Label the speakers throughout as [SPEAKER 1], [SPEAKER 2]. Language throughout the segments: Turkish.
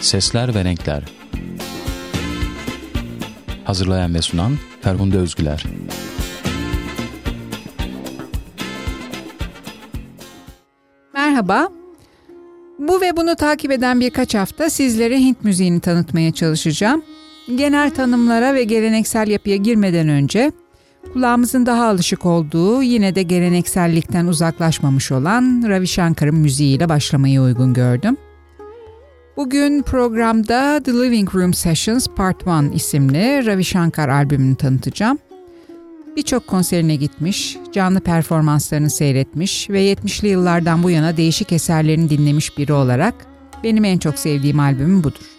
[SPEAKER 1] Sesler ve Renkler Hazırlayan ve sunan Ferhunde Özgüler
[SPEAKER 2] Merhaba. Bu ve bunu takip eden birkaç hafta sizlere Hint müziğini tanıtmaya çalışacağım. Genel tanımlara ve geleneksel yapıya girmeden önce kulağımızın daha alışık olduğu yine de geleneksellikten uzaklaşmamış olan Ravi Shankar'ın müziğiyle başlamayı uygun gördüm. Bugün programda The Living Room Sessions Part 1 isimli Ravi Shankar albümünü tanıtacağım. Birçok konserine gitmiş, canlı performanslarını seyretmiş ve 70'li yıllardan bu yana değişik eserlerini dinlemiş biri olarak benim en çok sevdiğim albümüm budur.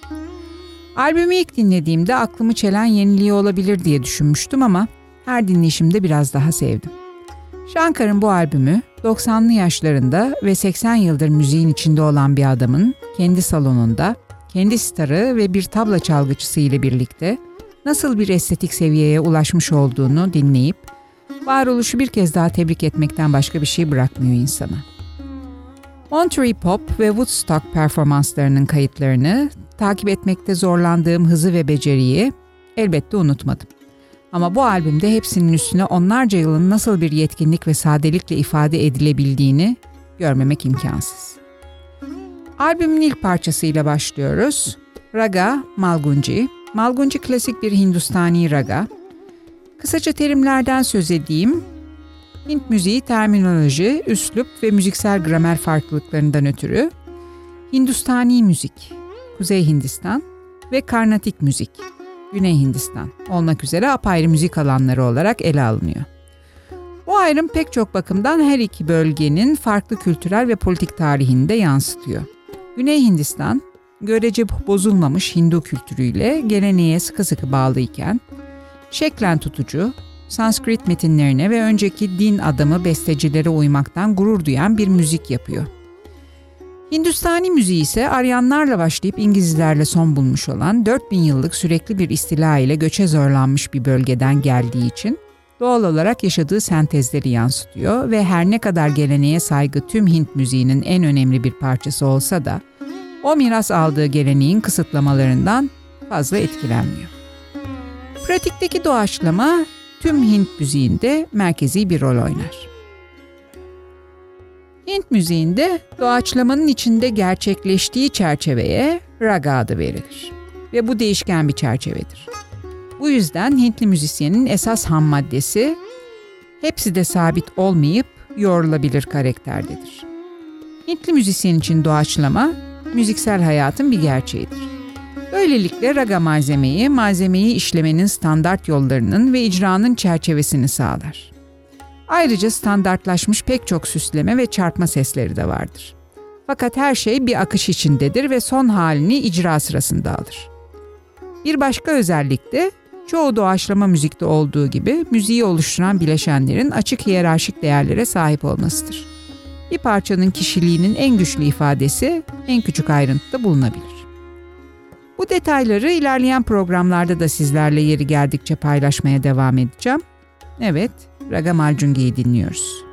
[SPEAKER 2] Albümü ilk dinlediğimde aklımı çelen yeniliği olabilir diye düşünmüştüm ama her dinleyişimde biraz daha sevdim. Shankar'ın bu albümü 90'lı yaşlarında ve 80 yıldır müziğin içinde olan bir adamın kendi salonunda, kendi starı ve bir tabla çalgıcısı ile birlikte nasıl bir estetik seviyeye ulaşmış olduğunu dinleyip varoluşu bir kez daha tebrik etmekten başka bir şey bırakmıyor insana. Monterey Pop ve Woodstock performanslarının kayıtlarını takip etmekte zorlandığım hızı ve beceriyi elbette unutmadım. Ama bu albümde hepsinin üstüne onlarca yılın nasıl bir yetkinlik ve sadelikle ifade edilebildiğini görmemek imkansız. Albümün ilk parçasıyla başlıyoruz. Raga Malgunji. Malgunji klasik bir Hindustani raga. Kısaca terimlerden söz edeyim. Hint müziği terminoloji, üslup ve müziksel gramer farklılıklarından ötürü Hindustani müzik, Kuzey Hindistan ve Karnatik müzik, Güney Hindistan olmak üzere apayrı müzik alanları olarak ele alınıyor. Bu ayrım pek çok bakımdan her iki bölgenin farklı kültürel ve politik tarihini de yansıtıyor. Güney Hindistan, görece bozulmamış Hindu kültürüyle geleneğe sıkı sıkı bağlıyken, şeklen tutucu, Sanskrit metinlerine ve önceki din adamı bestecilere uymaktan gurur duyan bir müzik yapıyor. Hindustani müziği ise Aryanlarla başlayıp İngilizlerle son bulmuş olan 4000 yıllık sürekli bir istila ile göçe zorlanmış bir bölgeden geldiği için doğal olarak yaşadığı sentezleri yansıtıyor ve her ne kadar geleneğe saygı tüm Hint müziğinin en önemli bir parçası olsa da o miras aldığı geleneğin kısıtlamalarından fazla etkilenmiyor. Pratikteki doğaçlama tüm Hint müziğinde merkezi bir rol oynar. Hint müziğinde doğaçlamanın içinde gerçekleştiği çerçeveye raga adı verilir ve bu değişken bir çerçevedir. Bu yüzden Hintli müzisyenin esas ham maddesi hepsi de sabit olmayıp yorulabilir karakterdedir. Hintli müzisyen için doğaçlama müziksel hayatın bir gerçeğidir. Böylelikle raga malzemeyi, malzemeyi işlemenin standart yollarının ve icranın çerçevesini sağlar. Ayrıca standartlaşmış pek çok süsleme ve çarpma sesleri de vardır. Fakat her şey bir akış içindedir ve son halini icra sırasında alır. Bir başka özellik de çoğu doğaçlama müzikte olduğu gibi müziği oluşturan bileşenlerin açık hiyerarşik değerlere sahip olmasıdır. Bir parçanın kişiliğinin en güçlü ifadesi en küçük ayrıntıda bulunabilir. Bu detayları ilerleyen programlarda da sizlerle yeri geldikçe paylaşmaya devam edeceğim. Evet, Raga dinliyoruz.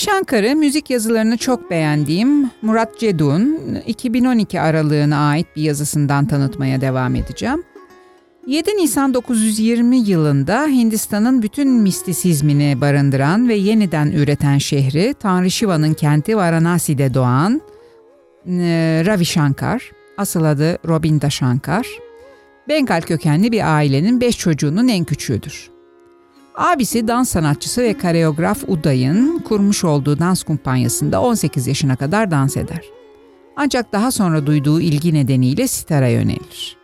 [SPEAKER 2] Ravi Shankar'ı müzik yazılarını çok beğendiğim Murat Cedun 2012 aralığına ait bir yazısından tanıtmaya devam edeceğim. 7 Nisan 920 yılında Hindistan'ın bütün mistisizmini barındıran ve yeniden üreten şehri Tanrı Shiva'nın kenti Varanasi'de doğan e, Ravi Shankar, asıl adı Robinda Shankar, Bengal kökenli bir ailenin beş çocuğunun en küçüğüdür. Abisi dans sanatçısı ve koreograf Uday'ın kurmuş olduğu dans kumpanyasında 18 yaşına kadar dans eder. Ancak daha sonra duyduğu ilgi nedeniyle sitara yönelir.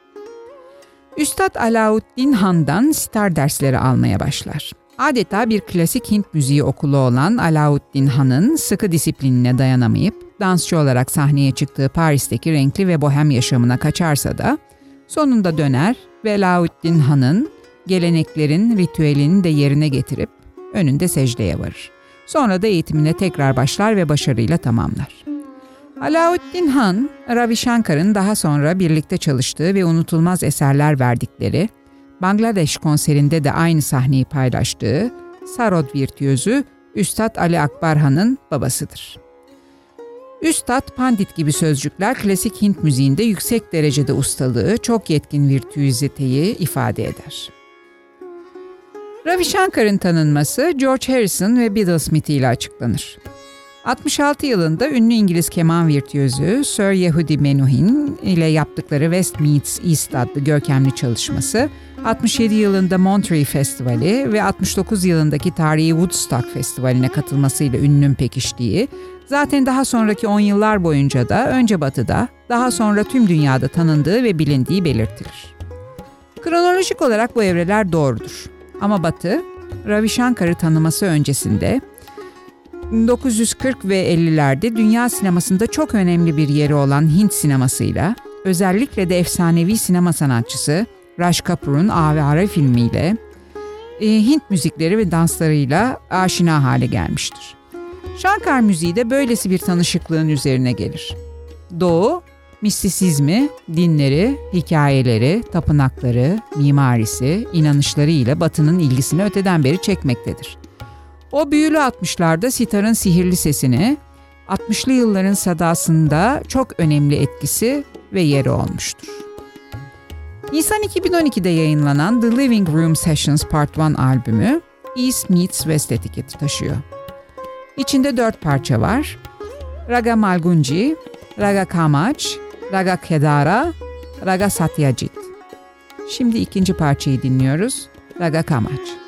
[SPEAKER 2] Üstad Alauddin Han'dan sitar dersleri almaya başlar. Adeta bir klasik Hint müziği okulu olan Alauddin Han'ın sıkı disiplinine dayanamayıp dansçı olarak sahneye çıktığı Paris'teki renkli ve bohem yaşamına kaçarsa da sonunda döner ve Alauddin Han'ın geleneklerin ritüelini de yerine getirip önünde secdeye varır. Sonra da eğitimine tekrar başlar ve başarıyla tamamlar. Alauddin Han, Ravi Shankar'ın daha sonra birlikte çalıştığı ve unutulmaz eserler verdikleri, Bangladeş konserinde de aynı sahneyi paylaştığı Sarod virtüözü Üstad Ali Akbar Han'ın babasıdır. Üstad Pandit gibi sözcükler klasik Hint müziğinde yüksek derecede ustalığı, çok yetkin virtüöziteyi ifade eder. Ravi Shankar'ın tanınması George Harrison ve Beatles Smith ile açıklanır. 66 yılında ünlü İngiliz keman virtüözü Sir Yehudi Menuhin ile yaptıkları West Meets East adlı görkemli çalışması, 67 yılında Monterey Festivali ve 69 yılındaki tarihi Woodstock Festivali'ne katılmasıyla ünlünün pekiştiği, zaten daha sonraki 10 yıllar boyunca da önce Batı'da, daha sonra tüm dünyada tanındığı ve bilindiği belirtilir. Kronolojik olarak bu evreler doğrudur. Ama Batı, Ravi Shankar'ı tanıması öncesinde 1940 ve 50'lerde dünya sinemasında çok önemli bir yeri olan Hint sinemasıyla, özellikle de efsanevi sinema sanatçısı Raj Kapoor'un A filmiyle, e, Hint müzikleri ve danslarıyla aşina hale gelmiştir. Shankar müziği de böylesi bir tanışıklığın üzerine gelir. Doğu, mistisizmi, dinleri, hikayeleri, tapınakları, mimarisi, inanışları ile Batı'nın ilgisini öteden beri çekmektedir. O büyülü 60'larda sitarın sihirli sesini, 60'lı yılların sadasında çok önemli etkisi ve yeri olmuştur. Nisan 2012'de yayınlanan The Living Room Sessions Part 1 albümü East Meets West etiketi taşıyor. İçinde dört parça var. Raga Malgunji, Raga Kamach, Raga Kedara, Raga Satyajit. Şimdi ikinci parçayı dinliyoruz. Raga Kamach.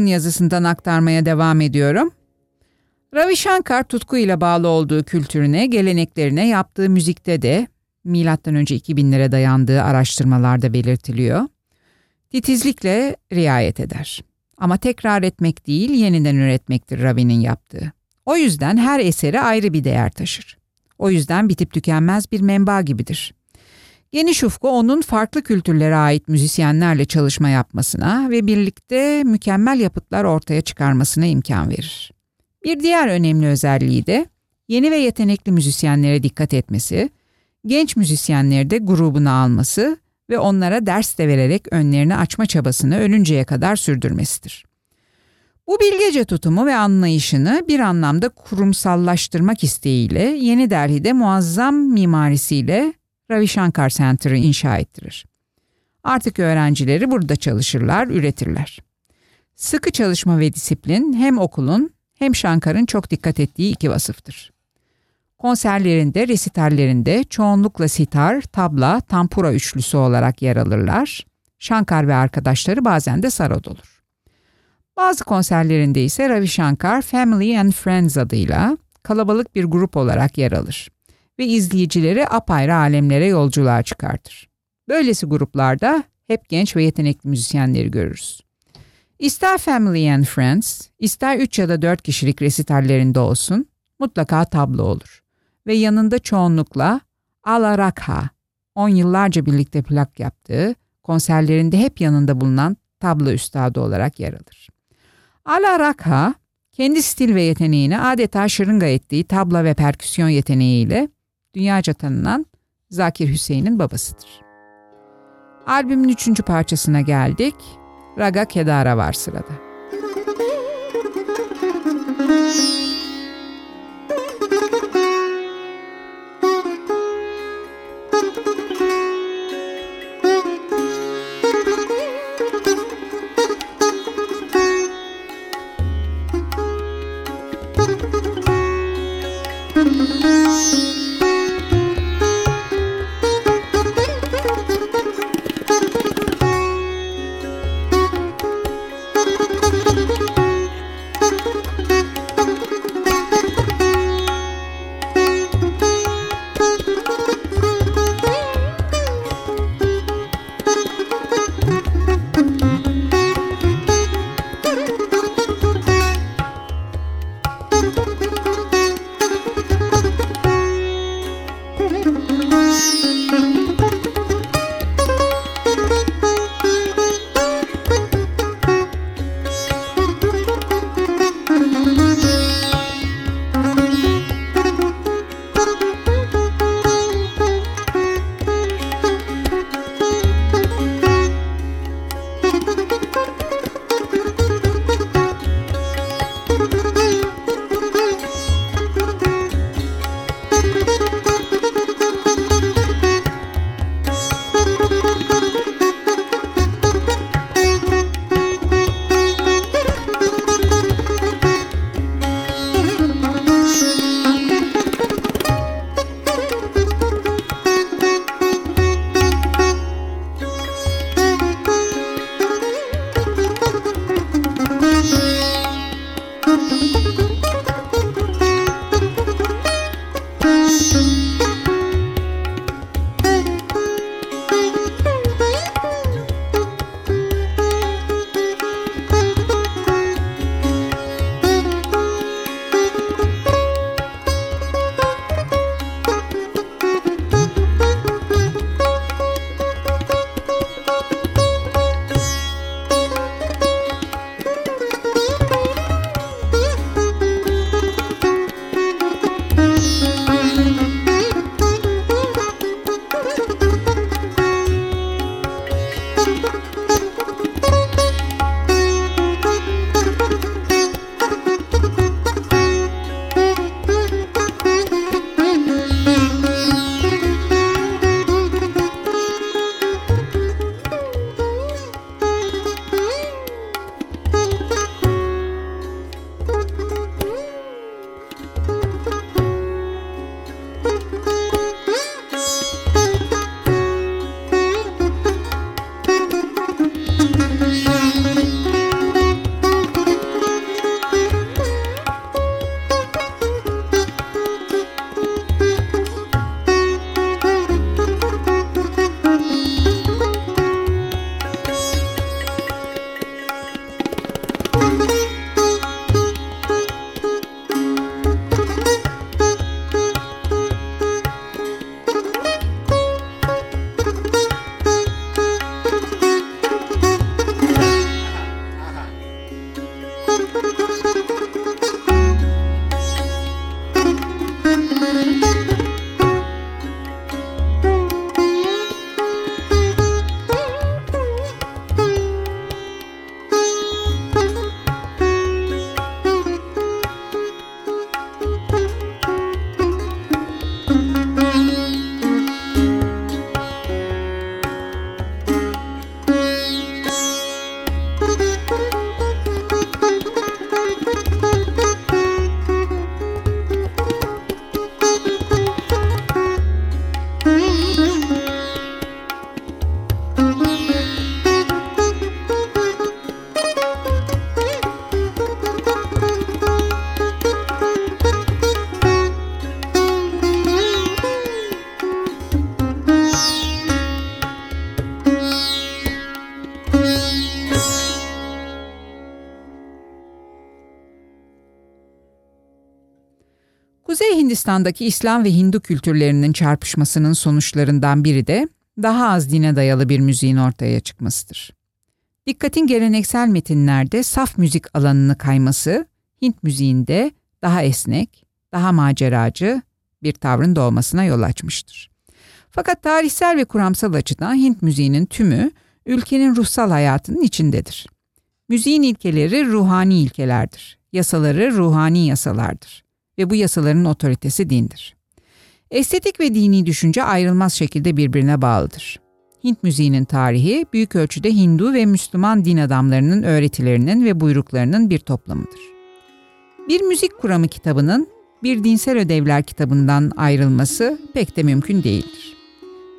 [SPEAKER 2] Cedun yazısından aktarmaya devam ediyorum. Ravi Shankar tutkuyla bağlı olduğu kültürüne, geleneklerine yaptığı müzikte de M.Ö. 2000'lere dayandığı araştırmalarda belirtiliyor. Titizlikle riayet eder. Ama tekrar etmek değil, yeniden üretmektir Ravi'nin yaptığı. O yüzden her eseri ayrı bir değer taşır. O yüzden bitip tükenmez bir menba gibidir. Geniş ufku onun farklı kültürlere ait müzisyenlerle çalışma yapmasına ve birlikte mükemmel yapıtlar ortaya çıkarmasına imkan verir. Bir diğer önemli özelliği de yeni ve yetenekli müzisyenlere dikkat etmesi, genç müzisyenleri de grubuna alması ve onlara ders de vererek önlerini açma çabasını ölünceye kadar sürdürmesidir. Bu bilgece tutumu ve anlayışını bir anlamda kurumsallaştırmak isteğiyle Yeni Delhi'de muazzam mimarisiyle Ravi Shankar Center'ı inşa ettirir. Artık öğrencileri burada çalışırlar, üretirler. Sıkı çalışma ve disiplin hem okulun hem Shankar'ın çok dikkat ettiği iki vasıftır. Konserlerinde, resitallerinde çoğunlukla sitar, tabla, tampura üçlüsü olarak yer alırlar. Shankar ve arkadaşları bazen de sarod olur. Bazı konserlerinde ise Ravi Shankar Family and Friends adıyla kalabalık bir grup olarak yer alır ve izleyicileri apayrı alemlere yolculuğa çıkartır. Böylesi gruplarda hep genç ve yetenekli müzisyenleri görürüz. İster Family and Friends, ister 3 ya da 4 kişilik resitallerinde olsun, mutlaka tablo olur. Ve yanında çoğunlukla Ala Rakha, 10 yıllarca birlikte plak yaptığı, konserlerinde hep yanında bulunan tablo üstadı olarak yer alır. Ala Rakha, kendi stil ve yeteneğini adeta şırınga ettiği tabla ve perküsyon yeteneğiyle dünyaca tanınan Zakir Hüseyin'in babasıdır. Albümün üçüncü parçasına geldik. Raga Kedara var sırada. Hindistan'daki İslam ve Hindu kültürlerinin çarpışmasının sonuçlarından biri de daha az dine dayalı bir müziğin ortaya çıkmasıdır. Dikkatin geleneksel metinlerde saf müzik alanını kayması, Hint müziğinde daha esnek, daha maceracı bir tavrın doğmasına yol açmıştır. Fakat tarihsel ve kuramsal açıdan Hint müziğinin tümü ülkenin ruhsal hayatının içindedir. Müziğin ilkeleri ruhani ilkelerdir. Yasaları ruhani yasalardır ve bu yasaların otoritesi dindir. Estetik ve dini düşünce ayrılmaz şekilde birbirine bağlıdır. Hint müziğinin tarihi büyük ölçüde Hindu ve Müslüman din adamlarının öğretilerinin ve buyruklarının bir toplamıdır. Bir müzik kuramı kitabının bir dinsel ödevler kitabından ayrılması pek de mümkün değildir.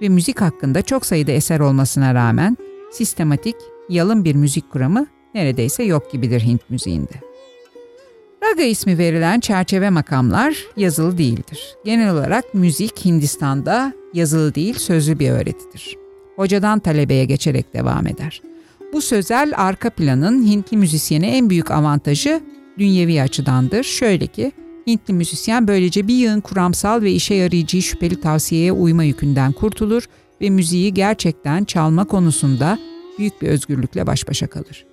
[SPEAKER 2] Ve müzik hakkında çok sayıda eser olmasına rağmen sistematik, yalın bir müzik kuramı neredeyse yok gibidir Hint müziğinde. Raga ismi verilen çerçeve makamlar yazılı değildir. Genel olarak müzik Hindistan'da yazılı değil sözlü bir öğretidir. Hocadan talebeye geçerek devam eder. Bu sözel arka planın Hintli müzisyene en büyük avantajı dünyevi açıdandır. Şöyle ki Hintli müzisyen böylece bir yığın kuramsal ve işe yarayacağı şüpheli tavsiyeye uyma yükünden kurtulur ve müziği gerçekten çalma konusunda büyük bir özgürlükle baş başa kalır.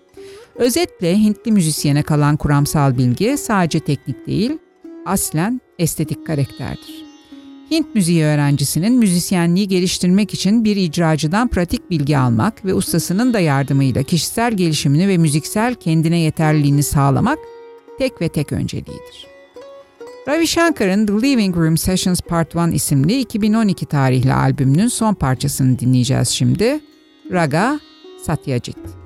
[SPEAKER 2] Özetle Hintli müzisyene kalan kuramsal bilgi sadece teknik değil, aslen estetik karakterdir. Hint müziği öğrencisinin müzisyenliği geliştirmek için bir icracıdan pratik bilgi almak ve ustasının da yardımıyla kişisel gelişimini ve müziksel kendine yeterliliğini sağlamak tek ve tek önceliğidir. Ravi Shankar'ın The Living Room Sessions Part 1 isimli 2012 tarihli albümünün son parçasını dinleyeceğiz şimdi. Raga Satyajit.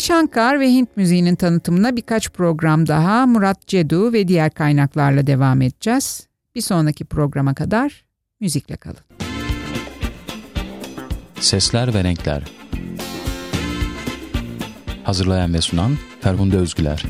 [SPEAKER 2] Shankar ve Hint müziğinin tanıtımına birkaç program daha Murat Cedu ve diğer kaynaklarla devam edeceğiz. Bir sonraki programa kadar müzikle kalın.
[SPEAKER 1] Sesler ve Renkler Hazırlayan ve sunan Ferhunde Özgüler